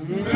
Amen.